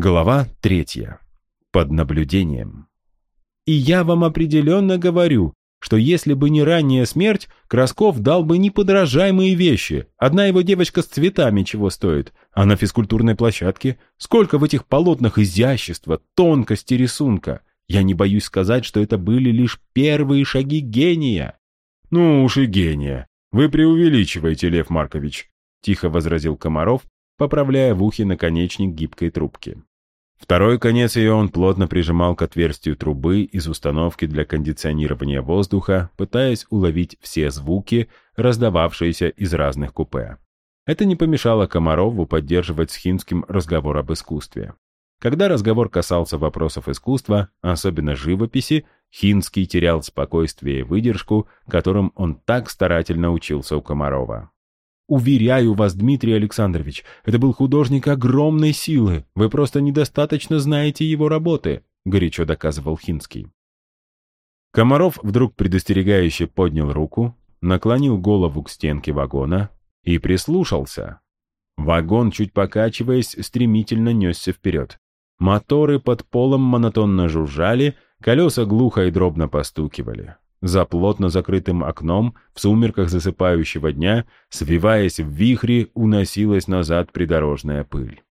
Глава третья. Под наблюдением. И я вам определенно говорю, что если бы не ранняя смерть, Красков дал бы неподражаемые вещи. Одна его девочка с цветами чего стоит, а на физкультурной площадке сколько в этих полотнах изящества, тонкости рисунка. Я не боюсь сказать, что это были лишь первые шаги гения. Ну уж и гения. Вы преувеличиваете, Лев Маркович, тихо возразил Комаров, поправляя в ухе наконечник гибкой трубки. Второй конец ее он плотно прижимал к отверстию трубы из установки для кондиционирования воздуха, пытаясь уловить все звуки, раздававшиеся из разных купе. Это не помешало Комарову поддерживать с Хинским разговор об искусстве. Когда разговор касался вопросов искусства, особенно живописи, Хинский терял спокойствие и выдержку, которым он так старательно учился у Комарова. Уверяю вас, Дмитрий Александрович, это был художник огромной силы. Вы просто недостаточно знаете его работы», — горячо доказывал Хинский. Комаров вдруг предостерегающе поднял руку, наклонил голову к стенке вагона и прислушался. Вагон, чуть покачиваясь, стремительно несся вперед. Моторы под полом монотонно жужжали, колеса глухо и дробно постукивали. За плотно закрытым окном, в сумерках засыпающего дня, свиваясь в вихре, уносилась назад придорожная пыль.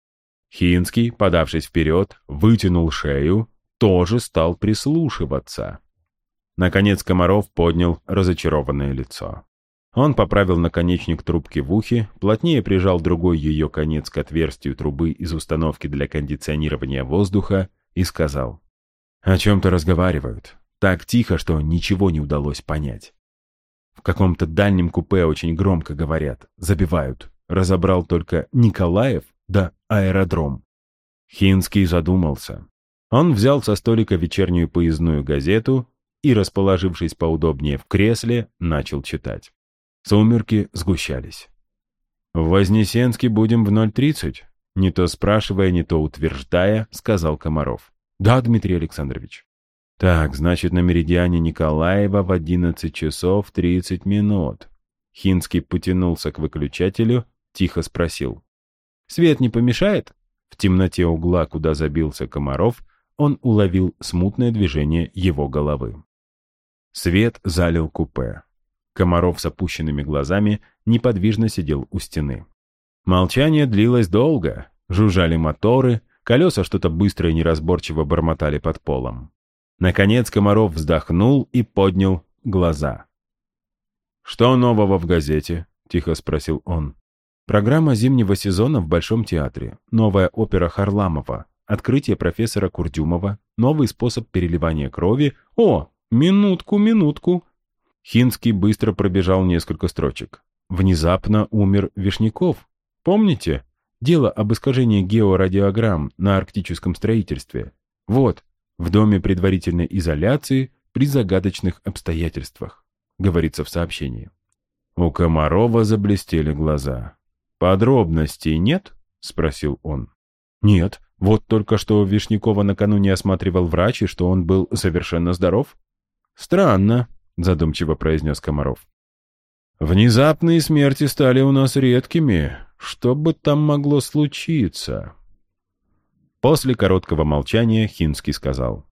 Хинский, подавшись вперед, вытянул шею, тоже стал прислушиваться. Наконец Комаров поднял разочарованное лицо. Он поправил наконечник трубки в ухе, плотнее прижал другой ее конец к отверстию трубы из установки для кондиционирования воздуха и сказал. «О чем-то разговаривают. Так тихо, что ничего не удалось понять. В каком-то дальнем купе очень громко говорят, забивают. Разобрал только Николаев да аэродром. Хинский задумался. Он взял со столика вечернюю поездную газету и, расположившись поудобнее в кресле, начал читать. Сумерки сгущались. «В Вознесенске будем в 0.30?» Не то спрашивая, не то утверждая, сказал Комаров. «Да, Дмитрий Александрович». Так, значит, на меридиане Николаева в 11 часов 30 минут. Хинский потянулся к выключателю, тихо спросил. «Свет не помешает?» В темноте угла, куда забился Комаров, он уловил смутное движение его головы. Свет залил купе. Комаров с опущенными глазами неподвижно сидел у стены. Молчание длилось долго. Жужжали моторы, колеса что-то быстро и неразборчиво бормотали под полом. Наконец Комаров вздохнул и поднял глаза. «Что нового в газете?» — тихо спросил он. «Программа зимнего сезона в Большом театре. Новая опера Харламова. Открытие профессора Курдюмова. Новый способ переливания крови. О, минутку, минутку!» Хинский быстро пробежал несколько строчек. Внезапно умер Вишняков. Помните? Дело об искажении георадиограмм на арктическом строительстве. Вот, в доме предварительной изоляции при загадочных обстоятельствах, говорится в сообщении. У Комарова заблестели глаза. «Подробностей нет?» — спросил он. «Нет. Вот только что Вишнякова накануне осматривал врач, и что он был совершенно здоров». «Странно», — задумчиво произнес Комаров. «Внезапные смерти стали у нас редкими. Что бы там могло случиться?» После короткого молчания Хинский сказал.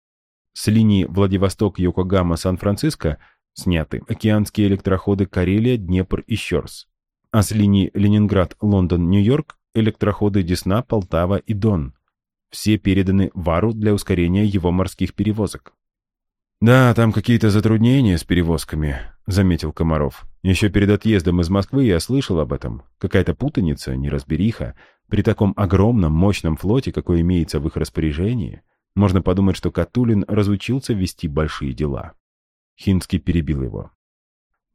С линии Владивосток-Йокогама-Сан-Франциско сняты океанские электроходы Карелия, Днепр и Щерс. А с линии Ленинград-Лондон-Нью-Йорк электроходы Десна, Полтава и Дон. Все переданы Вару для ускорения его морских перевозок. «Да, там какие-то затруднения с перевозками», — заметил Комаров. «Еще перед отъездом из Москвы я слышал об этом. Какая-то путаница, неразбериха. При таком огромном, мощном флоте, какой имеется в их распоряжении, можно подумать, что Катулин разучился вести большие дела. Хинский перебил его.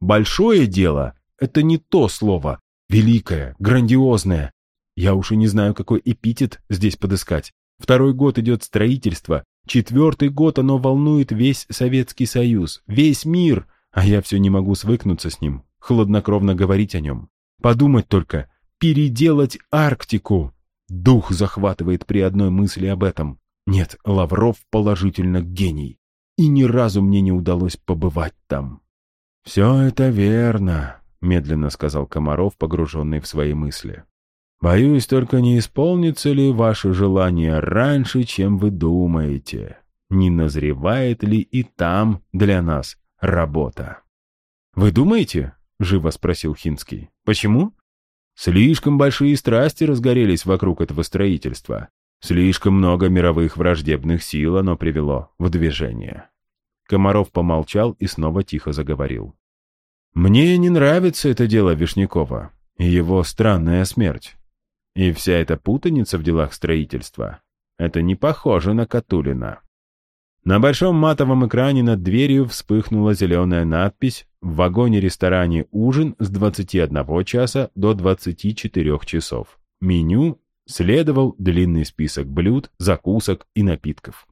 «Большое дело — это не то слово. Великое, грандиозное. Я уж и не знаю, какой эпитет здесь подыскать. Второй год идет строительство, четвертый год оно волнует весь Советский Союз, весь мир, а я все не могу свыкнуться с ним, хладнокровно говорить о нем. Подумать только, переделать Арктику. Дух захватывает при одной мысли об этом. Нет, Лавров положительно гений. И ни разу мне не удалось побывать там. «Все это верно», — медленно сказал Комаров, погруженный в свои мысли. Боюсь, только не исполнится ли ваше желание раньше, чем вы думаете. Не назревает ли и там для нас работа? «Вы думаете?» — живо спросил Хинский. «Почему?» «Слишком большие страсти разгорелись вокруг этого строительства. Слишком много мировых враждебных сил оно привело в движение». Комаров помолчал и снова тихо заговорил. «Мне не нравится это дело Вишнякова и его странная смерть. И вся эта путаница в делах строительства — это не похоже на Катулина. На большом матовом экране над дверью вспыхнула зеленая надпись «В вагоне-ресторане ужин с 21 часа до 24 часов. Меню следовал длинный список блюд, закусок и напитков».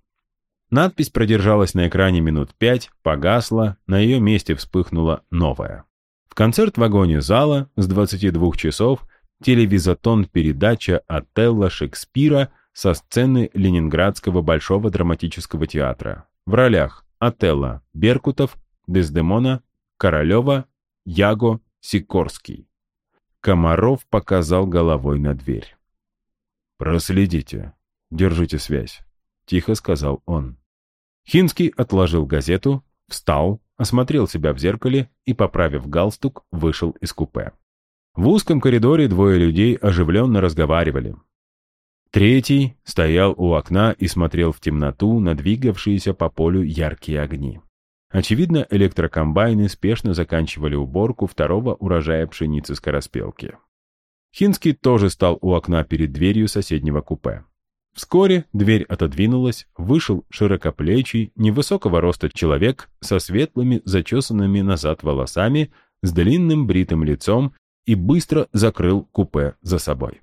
Надпись продержалась на экране минут пять, погасла, на ее месте вспыхнула новая. В концерт-вагоне зала с 22 часов телевизотон-передача «Отелло Шекспира» со сцены Ленинградского Большого драматического театра. В ролях Отелло Беркутов, Дездемона, Королева, Яго, Сикорский. Комаров показал головой на дверь. «Проследите. Держите связь», — тихо сказал он. Хинский отложил газету, встал, осмотрел себя в зеркале и, поправив галстук, вышел из купе. В узком коридоре двое людей оживленно разговаривали. Третий стоял у окна и смотрел в темноту на двигавшиеся по полю яркие огни. Очевидно, электрокомбайны спешно заканчивали уборку второго урожая пшеницы скороспелки. Хинский тоже стал у окна перед дверью соседнего купе. Вскоре дверь отодвинулась, вышел широкоплечий, невысокого роста человек со светлыми, зачесанными назад волосами, с длинным бритым лицом и быстро закрыл купе за собой.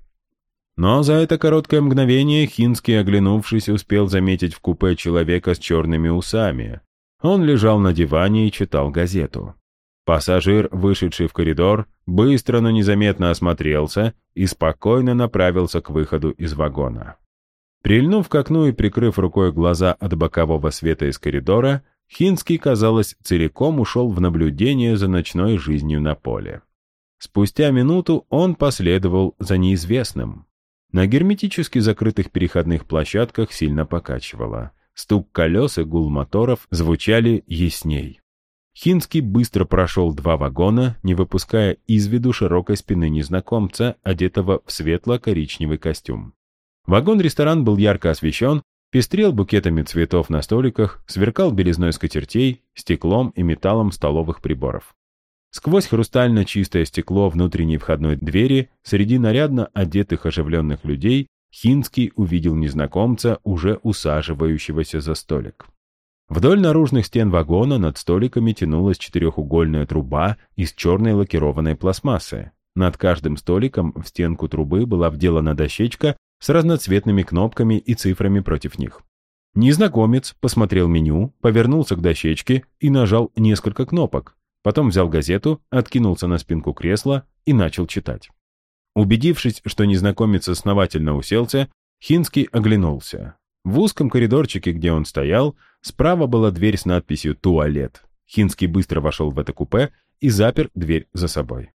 Но за это короткое мгновение Хинский, оглянувшись, успел заметить в купе человека с черными усами. Он лежал на диване и читал газету. Пассажир, вышедший в коридор, быстро, но незаметно осмотрелся и спокойно направился к выходу из вагона. Прильнув к окну и прикрыв рукой глаза от бокового света из коридора, Хинский, казалось, целиком ушел в наблюдение за ночной жизнью на поле. Спустя минуту он последовал за неизвестным. На герметически закрытых переходных площадках сильно покачивало. Стук колес и гул моторов звучали ясней. Хинский быстро прошел два вагона, не выпуская из виду широкой спины незнакомца, одетого в светло-коричневый костюм. Вагон-ресторан был ярко освещен, пестрел букетами цветов на столиках, сверкал белизной скатертей, стеклом и металлом столовых приборов. Сквозь хрустально чистое стекло внутренней входной двери среди нарядно одетых оживленных людей Хинский увидел незнакомца, уже усаживающегося за столик. Вдоль наружных стен вагона над столиками тянулась четырехугольная труба из черной лакированной пластмассы. Над каждым столиком в стенку трубы была вделана дощечка с разноцветными кнопками и цифрами против них. Незнакомец посмотрел меню, повернулся к дощечке и нажал несколько кнопок, Потом взял газету, откинулся на спинку кресла и начал читать. Убедившись, что незнакомец основательно уселся, Хинский оглянулся. В узком коридорчике, где он стоял, справа была дверь с надписью «Туалет». Хинский быстро вошел в это купе и запер дверь за собой.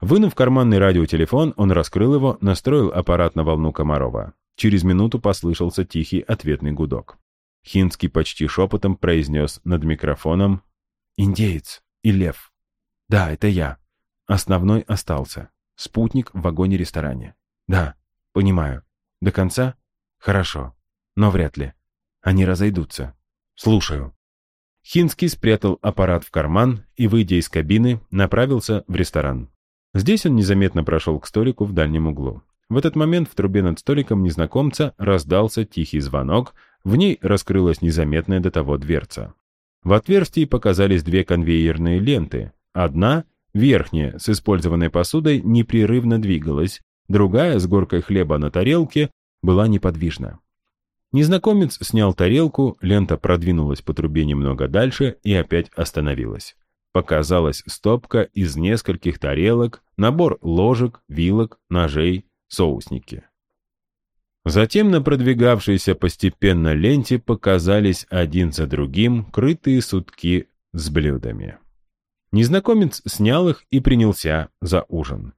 Вынув карманный радиотелефон, он раскрыл его, настроил аппарат на волну Комарова. Через минуту послышался тихий ответный гудок. Хинский почти шепотом произнес над микрофоном «Индеец» и Лев. Да, это я. Основной остался. Спутник в вагоне-ресторане. Да, понимаю. До конца? Хорошо. Но вряд ли. Они разойдутся. Слушаю. Хинский спрятал аппарат в карман и, выйдя из кабины, направился в ресторан. Здесь он незаметно прошел к столику в дальнем углу. В этот момент в трубе над столиком незнакомца раздался тихий звонок, в ней раскрылась незаметная до того дверца. В отверстии показались две конвейерные ленты. Одна, верхняя, с использованной посудой, непрерывно двигалась, другая, с горкой хлеба на тарелке, была неподвижна. Незнакомец снял тарелку, лента продвинулась по трубе немного дальше и опять остановилась. Показалась стопка из нескольких тарелок, набор ложек, вилок, ножей, соусники. Затем на продвигавшейся постепенно ленте показались один за другим крытые сутки с блюдами. Незнакомец снял их и принялся за ужин.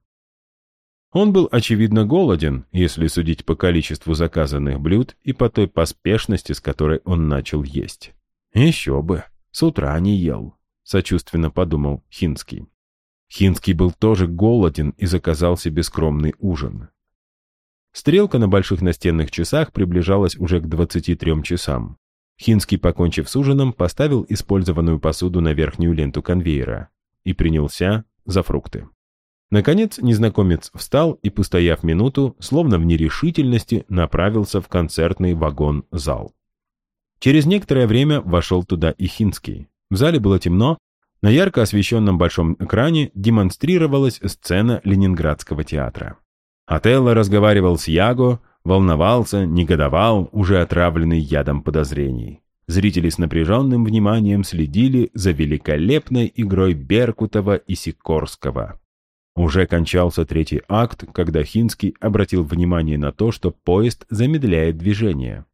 Он был, очевидно, голоден, если судить по количеству заказанных блюд и по той поспешности, с которой он начал есть. «Еще бы, с утра не ел», — сочувственно подумал Хинский. Хинский был тоже голоден и заказал себе скромный ужин. Стрелка на больших настенных часах приближалась уже к 23 часам. Хинский, покончив с ужином, поставил использованную посуду на верхнюю ленту конвейера и принялся за фрукты. Наконец незнакомец встал и, постояв минуту, словно в нерешительности, направился в концертный вагон-зал. Через некоторое время вошел туда и Хинский. В зале было темно, на ярко освещенном большом экране демонстрировалась сцена Ленинградского театра. Отелло разговаривал с Яго, волновался, негодовал, уже отравленный ядом подозрений. Зрители с напряженным вниманием следили за великолепной игрой Беркутова и Сикорского. Уже кончался третий акт, когда Хинский обратил внимание на то, что поезд замедляет движение.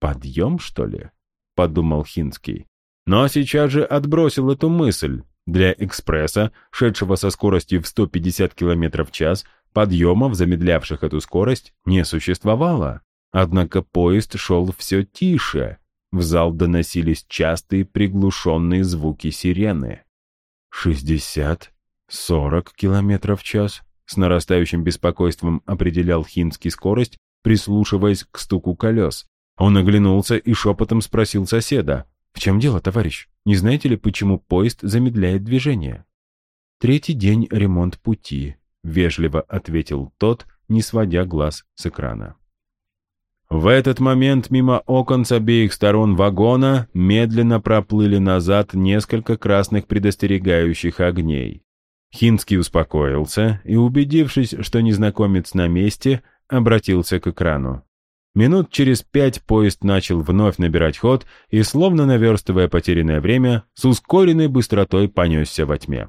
«Подъем, что ли?» — подумал Хинский. Но сейчас же отбросил эту мысль. Для экспресса, шедшего со скоростью в 150 км в час, подъемов, замедлявших эту скорость, не существовало. Однако поезд шел все тише. В зал доносились частые приглушенные звуки сирены. «Шестьдесят, сорок километров в час», — с нарастающим беспокойством определял Хинский скорость, прислушиваясь к стуку колес. Он оглянулся и шепотом спросил соседа. «В чем дело, товарищ? Не знаете ли, почему поезд замедляет движение?» «Третий день ремонт пути», — вежливо ответил тот, не сводя глаз с экрана. В этот момент мимо окон с обеих сторон вагона медленно проплыли назад несколько красных предостерегающих огней. Хинский успокоился и, убедившись, что незнакомец на месте, обратился к экрану. Минут через пять поезд начал вновь набирать ход и, словно наверстывая потерянное время, с ускоренной быстротой понесся во тьме.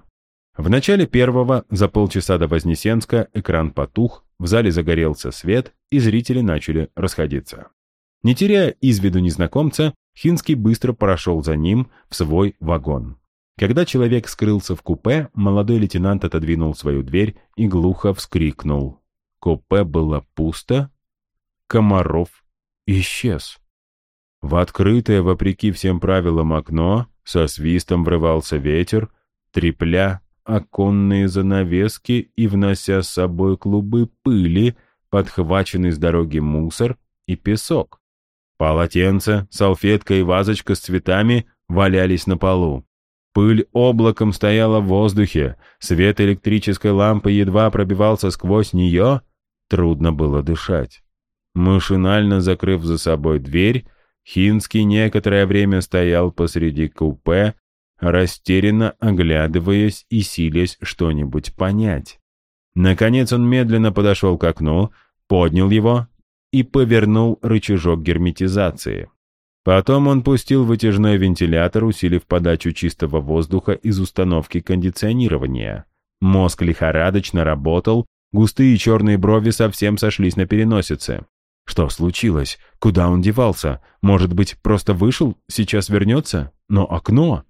В начале первого, за полчаса до Вознесенска, экран потух, в зале загорелся свет, и зрители начали расходиться. Не теряя из виду незнакомца, Хинский быстро прошел за ним в свой вагон. Когда человек скрылся в купе, молодой лейтенант отодвинул свою дверь и глухо вскрикнул. Купе было пусто, Комаров исчез. В открытое, вопреки всем правилам, окно со свистом врывался ветер, трепля оконные занавески и внося с собой клубы пыли, подхваченный с дороги мусор и песок. Полотенце, салфетка и вазочка с цветами валялись на полу. Пыль облаком стояла в воздухе, свет электрической лампы едва пробивался сквозь нее, трудно было дышать. Машинально закрыв за собой дверь, Хинский некоторое время стоял посреди купе, растерянно оглядываясь и силясь что-нибудь понять. Наконец он медленно подошел к окну, поднял его и повернул рычажок герметизации. Потом он пустил вытяжной вентилятор, усилив подачу чистого воздуха из установки кондиционирования. Мозг лихорадочно работал, густые черные брови совсем сошлись на переносице. Что случилось? Куда он девался? Может быть, просто вышел, сейчас вернется? Но окно...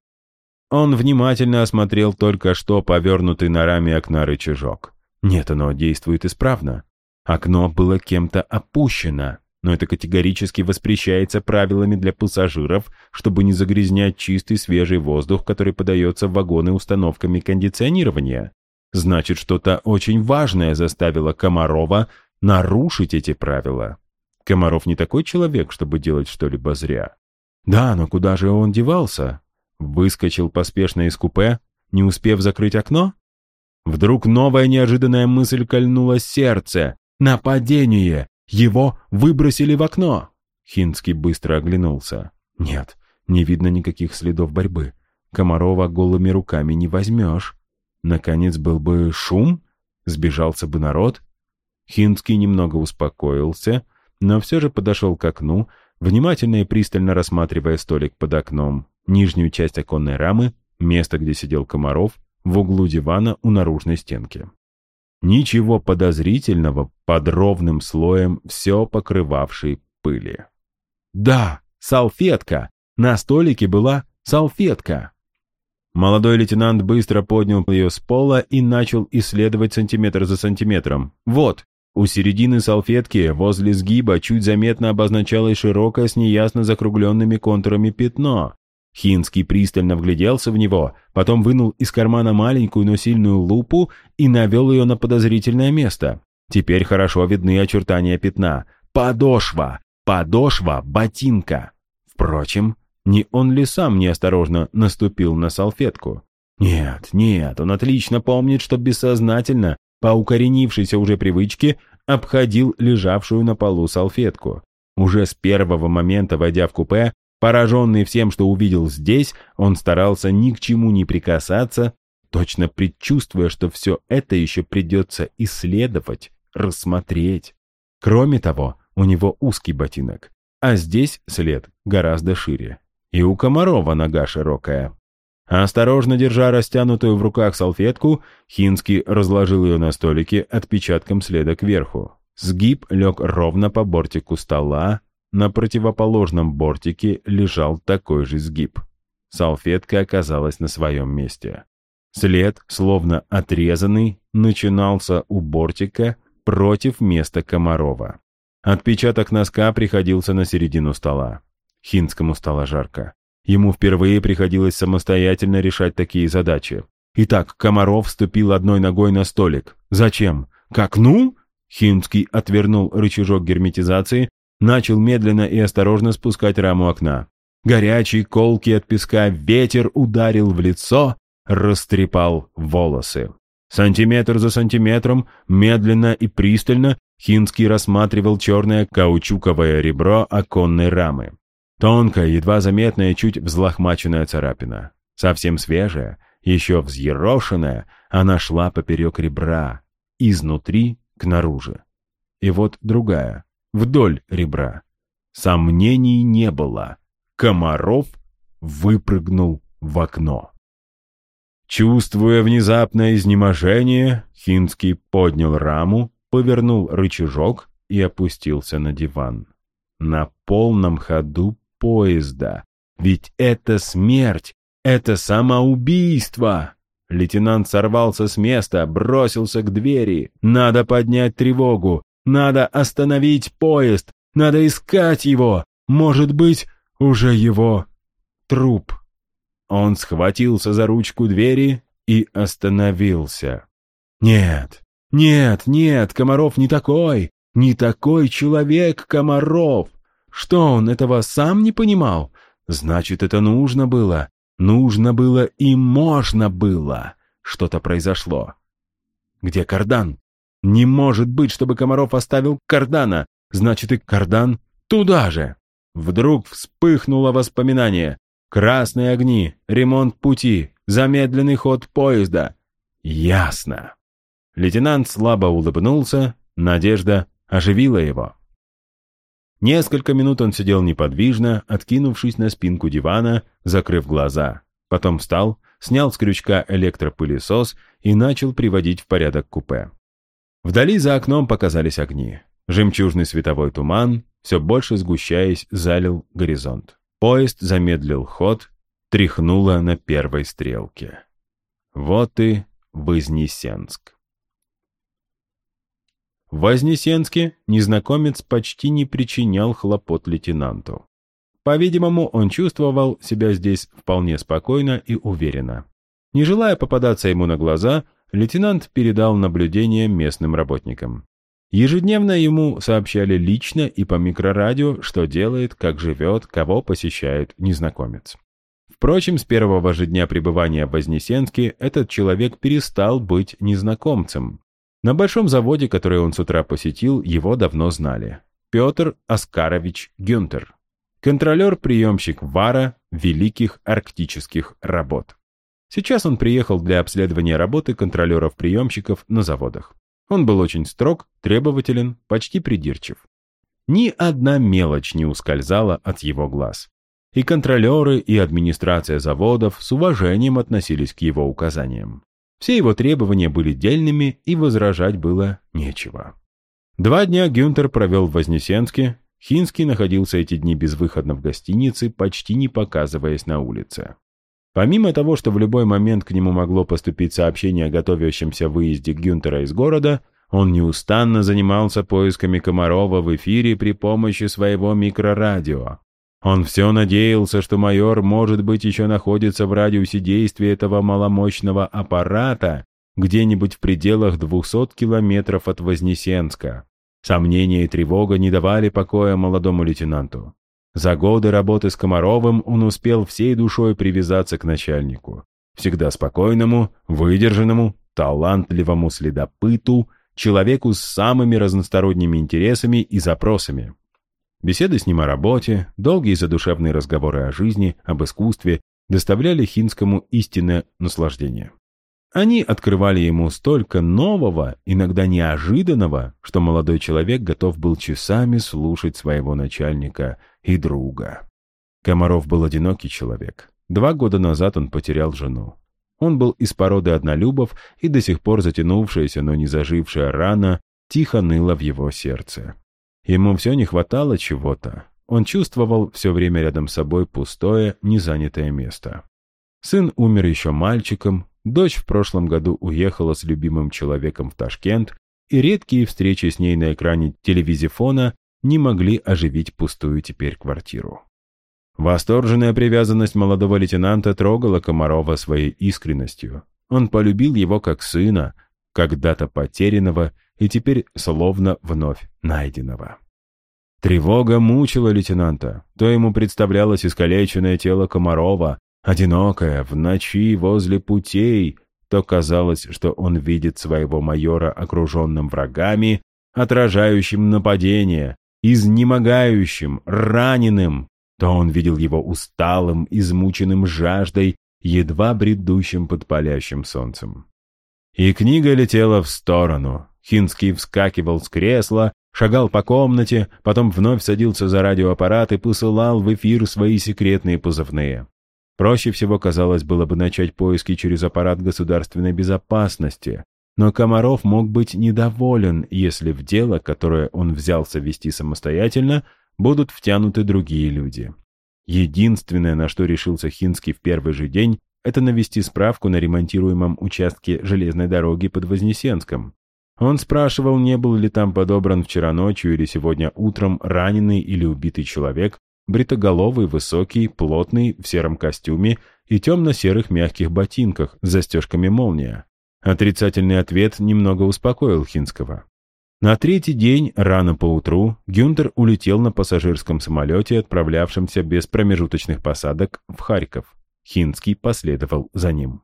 Он внимательно осмотрел только что повернутый на раме окна рычажок. Нет, оно действует исправно. Окно было кем-то опущено, но это категорически воспрещается правилами для пассажиров, чтобы не загрязнять чистый свежий воздух, который подается в вагоны установками кондиционирования. Значит, что-то очень важное заставило Комарова нарушить эти правила. Комаров не такой человек, чтобы делать что-либо зря. Да, но куда же он девался? Выскочил поспешно из купе, не успев закрыть окно? Вдруг новая неожиданная мысль кольнула сердце. Нападение! Его выбросили в окно! Хинский быстро оглянулся. Нет, не видно никаких следов борьбы. Комарова голыми руками не возьмешь. Наконец был бы шум, сбежался бы народ. Хинский немного успокоился, но все же подошел к окну, внимательно и пристально рассматривая столик под окном, нижнюю часть оконной рамы, место, где сидел Комаров, в углу дивана у наружной стенки. Ничего подозрительного под ровным слоем все покрывавшей пыли. Да, салфетка! На столике была салфетка! Молодой лейтенант быстро поднял ее с пола и начал исследовать сантиметр за сантиметром. Вот, у середины салфетки, возле сгиба, чуть заметно обозначалось широкое с неясно закругленными контурами пятно. Хинский пристально вгляделся в него, потом вынул из кармана маленькую, но сильную лупу и навел ее на подозрительное место. Теперь хорошо видны очертания пятна. Подошва! Подошва ботинка! Впрочем, не он ли сам неосторожно наступил на салфетку? Нет, нет, он отлично помнит, что бессознательно, по укоренившейся уже привычке, обходил лежавшую на полу салфетку. Уже с первого момента, войдя в купе, пораженный всем, что увидел здесь, он старался ни к чему не прикасаться, точно предчувствуя, что все это еще придется исследовать, рассмотреть. Кроме того, у него узкий ботинок, а здесь след гораздо шире. И у Комарова нога широкая. Осторожно держа растянутую в руках салфетку, Хинский разложил ее на столике отпечатком следа кверху. Сгиб лег ровно по бортику стола, на противоположном бортике лежал такой же сгиб. Салфетка оказалась на своем месте. След, словно отрезанный, начинался у бортика против места Комарова. Отпечаток носка приходился на середину стола. Хинскому стало жарко. Ему впервые приходилось самостоятельно решать такие задачи. Итак, Комаров вступил одной ногой на столик. Зачем? К окну? Хинский отвернул рычажок герметизации, начал медленно и осторожно спускать раму окна. Горячий, колкий от песка ветер ударил в лицо, растрепал волосы. Сантиметр за сантиметром, медленно и пристально, Хинский рассматривал черное каучуковое ребро оконной рамы. Тонкая, едва заметная, чуть взлохмаченная царапина. Совсем свежая, еще взъерошенная, она шла поперек ребра, изнутри к наружу. И вот другая, вдоль ребра. Сомнений не было. Комаров выпрыгнул в окно. Чувствуя внезапное изнеможение, Хинский поднял раму, повернул рычажок и опустился на диван. На полном ходу поезда. Ведь это смерть, это самоубийство. Лейтенант сорвался с места, бросился к двери. Надо поднять тревогу, надо остановить поезд, надо искать его. Может быть, уже его труп. Он схватился за ручку двери и остановился. Нет, нет, нет, Комаров не такой, не такой человек Комаров. Что он этого сам не понимал? Значит, это нужно было. Нужно было и можно было. Что-то произошло. Где кардан? Не может быть, чтобы Комаров оставил кардана. Значит, и кардан туда же. Вдруг вспыхнуло воспоминание. Красные огни, ремонт пути, замедленный ход поезда. Ясно. Лейтенант слабо улыбнулся, надежда оживила его. Несколько минут он сидел неподвижно, откинувшись на спинку дивана, закрыв глаза. Потом встал, снял с крючка электропылесос и начал приводить в порядок купе. Вдали за окном показались огни. Жемчужный световой туман, все больше сгущаясь, залил горизонт. Поезд замедлил ход, тряхнуло на первой стрелке. Вот и Вознесенск. В Вознесенске незнакомец почти не причинял хлопот лейтенанту. По-видимому, он чувствовал себя здесь вполне спокойно и уверенно. Не желая попадаться ему на глаза, лейтенант передал наблюдение местным работникам. Ежедневно ему сообщали лично и по микрорадио, что делает, как живет, кого посещает незнакомец. Впрочем, с первого же дня пребывания в Вознесенске этот человек перестал быть незнакомцем, на большом заводе, который он с утра посетил, его давно знали. Петр Оскарович Гюнтер. Контролер-приемщик ВАРа Великих Арктических Работ. Сейчас он приехал для обследования работы контролеров-приемщиков на заводах. Он был очень строг, требователен, почти придирчив. Ни одна мелочь не ускользала от его глаз. И контролеры, и администрация заводов с уважением относились к его указаниям. Все его требования были дельными, и возражать было нечего. Два дня Гюнтер провел в Вознесенске. Хинский находился эти дни безвыходно в гостинице, почти не показываясь на улице. Помимо того, что в любой момент к нему могло поступить сообщение о готовящемся выезде Гюнтера из города, он неустанно занимался поисками Комарова в эфире при помощи своего микрорадио. Он все надеялся, что майор, может быть, еще находится в радиусе действия этого маломощного аппарата где-нибудь в пределах 200 километров от Вознесенска. Сомнения и тревога не давали покоя молодому лейтенанту. За годы работы с Комаровым он успел всей душой привязаться к начальнику. Всегда спокойному, выдержанному, талантливому следопыту, человеку с самыми разносторонними интересами и запросами. Беседы с ним о работе, долгие задушевные разговоры о жизни, об искусстве доставляли Хинскому истинное наслаждение. Они открывали ему столько нового, иногда неожиданного, что молодой человек готов был часами слушать своего начальника и друга. Комаров был одинокий человек. Два года назад он потерял жену. Он был из породы однолюбов, и до сих пор затянувшаяся, но не зажившая рана тихо ныла в его сердце. Ему все не хватало чего-то. Он чувствовал все время рядом с собой пустое, незанятое место. Сын умер еще мальчиком, Дочь в прошлом году уехала с любимым человеком в Ташкент, и редкие встречи с ней на экране телевизифона не могли оживить пустую теперь квартиру. Восторженная привязанность молодого лейтенанта трогала Комарова своей искренностью. Он полюбил его как сына, когда-то потерянного и теперь словно вновь найденного. Тревога мучила лейтенанта. То ему представлялось искалеченное тело Комарова, Одинокая, в ночи возле путей, то казалось, что он видит своего майора окруженным врагами, отражающим нападение, изнемогающим, раненым, то он видел его усталым, измученным жаждой, едва бредущим под палящим солнцем. И книга летела в сторону. Хинский вскакивал с кресла, шагал по комнате, потом вновь садился за радиоаппарат и посылал в эфир свои секретные позывные. Проще всего, казалось, было бы начать поиски через аппарат государственной безопасности, но Комаров мог быть недоволен, если в дело, которое он взялся вести самостоятельно, будут втянуты другие люди. Единственное, на что решился Хинский в первый же день, это навести справку на ремонтируемом участке железной дороги под Вознесенском. Он спрашивал, не был ли там подобран вчера ночью или сегодня утром раненый или убитый человек, бритоголовый, высокий, плотный, в сером костюме и темно-серых мягких ботинках с застежками молния. Отрицательный ответ немного успокоил Хинского. На третий день, рано поутру, Гюнтер улетел на пассажирском самолете, отправлявшемся без промежуточных посадок в Харьков. Хинский последовал за ним.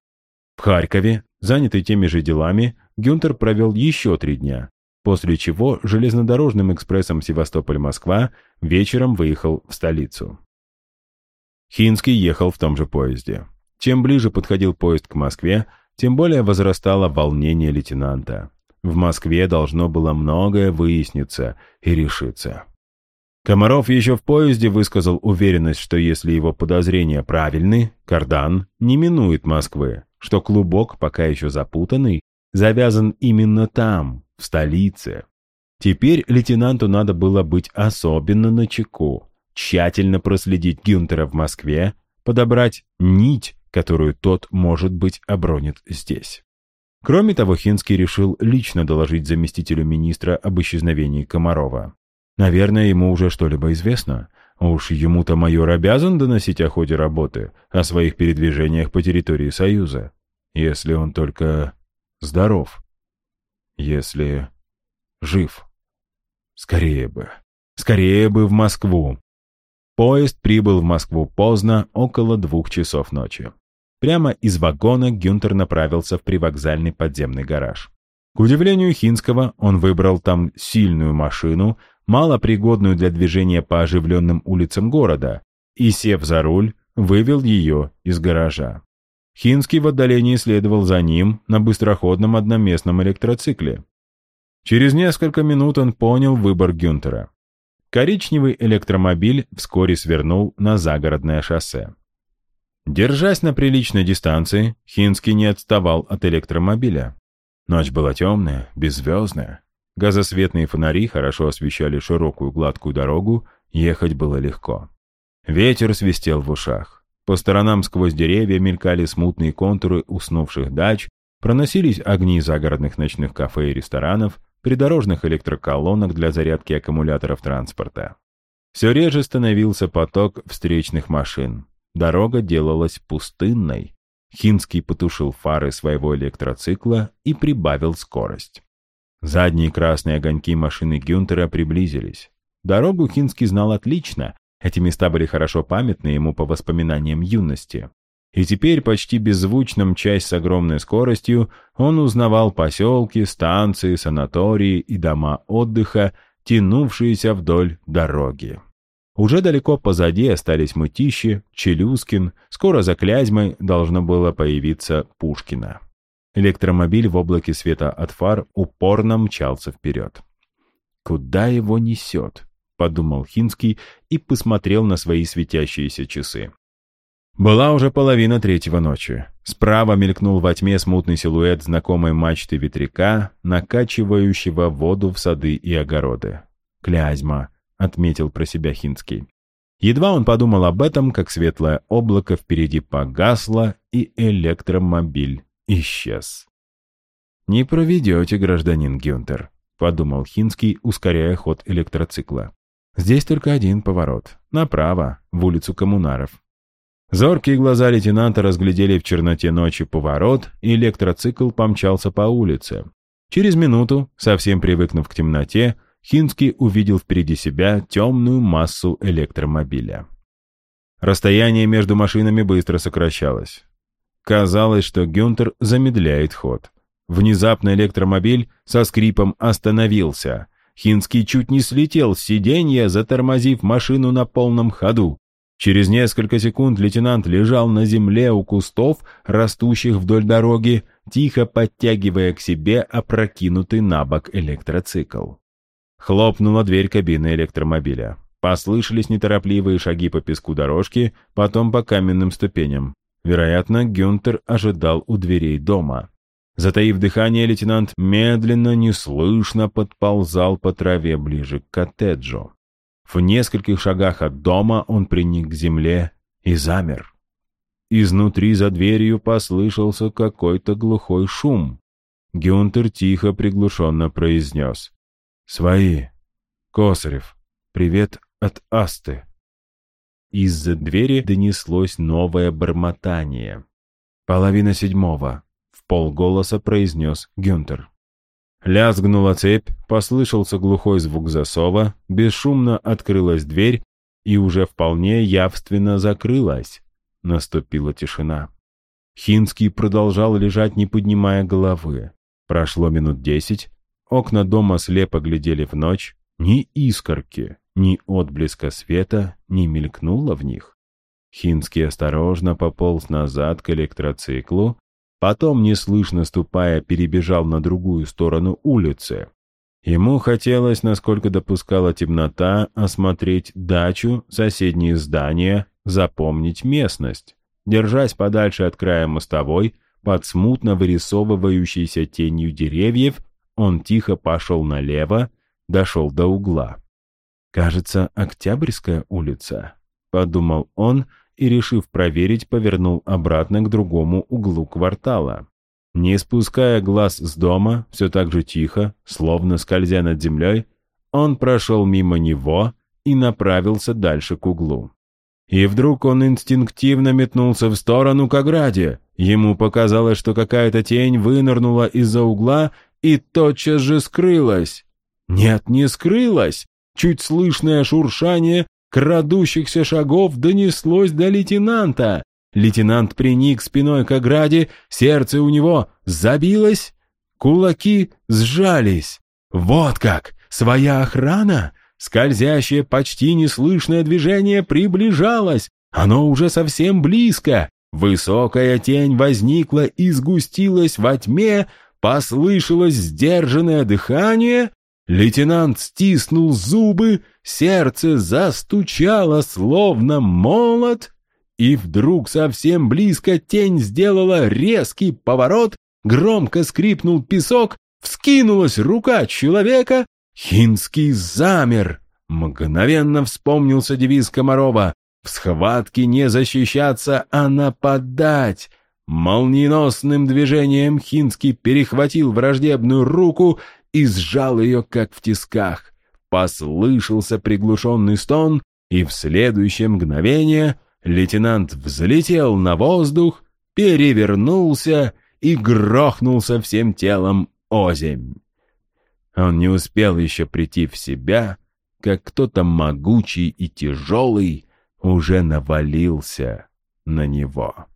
В Харькове, занятый теми же делами, Гюнтер провел еще три дня, после чего железнодорожным экспрессом Севастополь-Москва вечером выехал в столицу. Хинский ехал в том же поезде. Чем ближе подходил поезд к Москве, тем более возрастало волнение лейтенанта. В Москве должно было многое выясниться и решиться. Комаров еще в поезде высказал уверенность, что если его подозрения правильны, кардан не минует Москвы, что клубок, пока еще запутанный, завязан именно там, в столице. Теперь лейтенанту надо было быть особенно начеку, тщательно проследить Гюнтера в Москве, подобрать нить, которую тот, может быть, обронит здесь. Кроме того, Хинский решил лично доложить заместителю министра об исчезновении Комарова. Наверное, ему уже что-либо известно. Уж ему-то майор обязан доносить о ходе работы, о своих передвижениях по территории Союза. Если он только здоров если жив. Скорее бы, скорее бы в Москву. Поезд прибыл в Москву поздно, около двух часов ночи. Прямо из вагона Гюнтер направился в привокзальный подземный гараж. К удивлению Хинского, он выбрал там сильную машину, малопригодную для движения по оживленным улицам города, и, сев за руль, вывел ее из гаража. Хинский в отдалении следовал за ним на быстроходном одноместном электроцикле. Через несколько минут он понял выбор Гюнтера. Коричневый электромобиль вскоре свернул на загородное шоссе. Держась на приличной дистанции, Хинский не отставал от электромобиля. Ночь была темная, беззвездная. Газосветные фонари хорошо освещали широкую гладкую дорогу, ехать было легко. Ветер свистел в ушах. По сторонам сквозь деревья мелькали смутные контуры уснувших дач, проносились огни загородных ночных кафе и ресторанов, придорожных электроколонок для зарядки аккумуляторов транспорта. Все реже становился поток встречных машин. Дорога делалась пустынной. Хинский потушил фары своего электроцикла и прибавил скорость. Задние красные огоньки машины Гюнтера приблизились. Дорогу Хинский знал отлично, эти места были хорошо памятны ему по воспоминаниям юности. И теперь, почти беззвучно мчась с огромной скоростью, он узнавал поселки, станции, санатории и дома отдыха, тянувшиеся вдоль дороги. Уже далеко позади остались Мытищи, Челюскин, скоро за Клязьмой должно было появиться Пушкина. Электромобиль в облаке света от фар упорно мчался вперед. «Куда его несет?» — подумал Хинский и посмотрел на свои светящиеся часы. Была уже половина третьего ночи. Справа мелькнул во тьме смутный силуэт знакомой мачты ветряка, накачивающего воду в сады и огороды. «Клязьма», — отметил про себя Хинский. Едва он подумал об этом, как светлое облако впереди погасло, и электромобиль исчез. «Не проведете, гражданин Гюнтер», — подумал Хинский, ускоряя ход электроцикла. «Здесь только один поворот. Направо, в улицу Коммунаров. Зоркие глаза лейтенанта разглядели в черноте ночи поворот, и электроцикл помчался по улице. Через минуту, совсем привыкнув к темноте, Хинский увидел впереди себя темную массу электромобиля. Расстояние между машинами быстро сокращалось. Казалось, что Гюнтер замедляет ход. Внезапно электромобиль со скрипом остановился. Хинский чуть не слетел с сиденья, затормозив машину на полном ходу. Через несколько секунд лейтенант лежал на земле у кустов, растущих вдоль дороги, тихо подтягивая к себе опрокинутый на бок электроцикл. Хлопнула дверь кабины электромобиля. Послышались неторопливые шаги по песку дорожки, потом по каменным ступеням. Вероятно, Гюнтер ожидал у дверей дома. Затаив дыхание, лейтенант медленно, неслышно подползал по траве ближе к коттеджу. В нескольких шагах от дома он приник к земле и замер. Изнутри за дверью послышался какой-то глухой шум. Гюнтер тихо приглушенно произнес. «Свои. Косарев. Привет от Асты». Из-за двери донеслось новое бормотание. «Половина седьмого», — полголоса произнес Гюнтер. Лязгнула цепь, послышался глухой звук засова, бесшумно открылась дверь и уже вполне явственно закрылась. Наступила тишина. Хинский продолжал лежать, не поднимая головы. Прошло минут десять, окна дома слепо глядели в ночь, ни искорки, ни отблеска света не мелькнуло в них. Хинский осторожно пополз назад к электроциклу, Потом, неслышно ступая, перебежал на другую сторону улицы. Ему хотелось, насколько допускала темнота, осмотреть дачу, соседние здания, запомнить местность. Держась подальше от края мостовой, под смутно вырисовывающейся тенью деревьев, он тихо пошел налево, дошел до угла. «Кажется, Октябрьская улица», — подумал он, — и, решив проверить, повернул обратно к другому углу квартала. Не спуская глаз с дома, все так же тихо, словно скользя над землей, он прошел мимо него и направился дальше к углу. И вдруг он инстинктивно метнулся в сторону к ограде. Ему показалось, что какая-то тень вынырнула из-за угла и тотчас же скрылась. Нет, не скрылась. Чуть слышное шуршание крадущихся шагов донеслось до лейтенанта. Лейтенант приник спиной к ограде, сердце у него забилось, кулаки сжались. Вот как! Своя охрана? Скользящее, почти неслышное движение приближалось. Оно уже совсем близко. Высокая тень возникла и сгустилась во тьме, послышалось сдержанное дыхание, Лейтенант стиснул зубы, сердце застучало, словно молот, и вдруг совсем близко тень сделала резкий поворот, громко скрипнул песок, вскинулась рука человека, Хинский замер. Мгновенно вспомнился девиз Комарова В схватке не защищаться, а нападать. Молниеносным движением Хинский перехватил враждебную руку и сжал ее, как в тисках. Послышался приглушенный стон, и в следующее мгновение лейтенант взлетел на воздух, перевернулся и грохнулся всем телом озимь. Он не успел еще прийти в себя, как кто-то могучий и тяжелый уже навалился на него.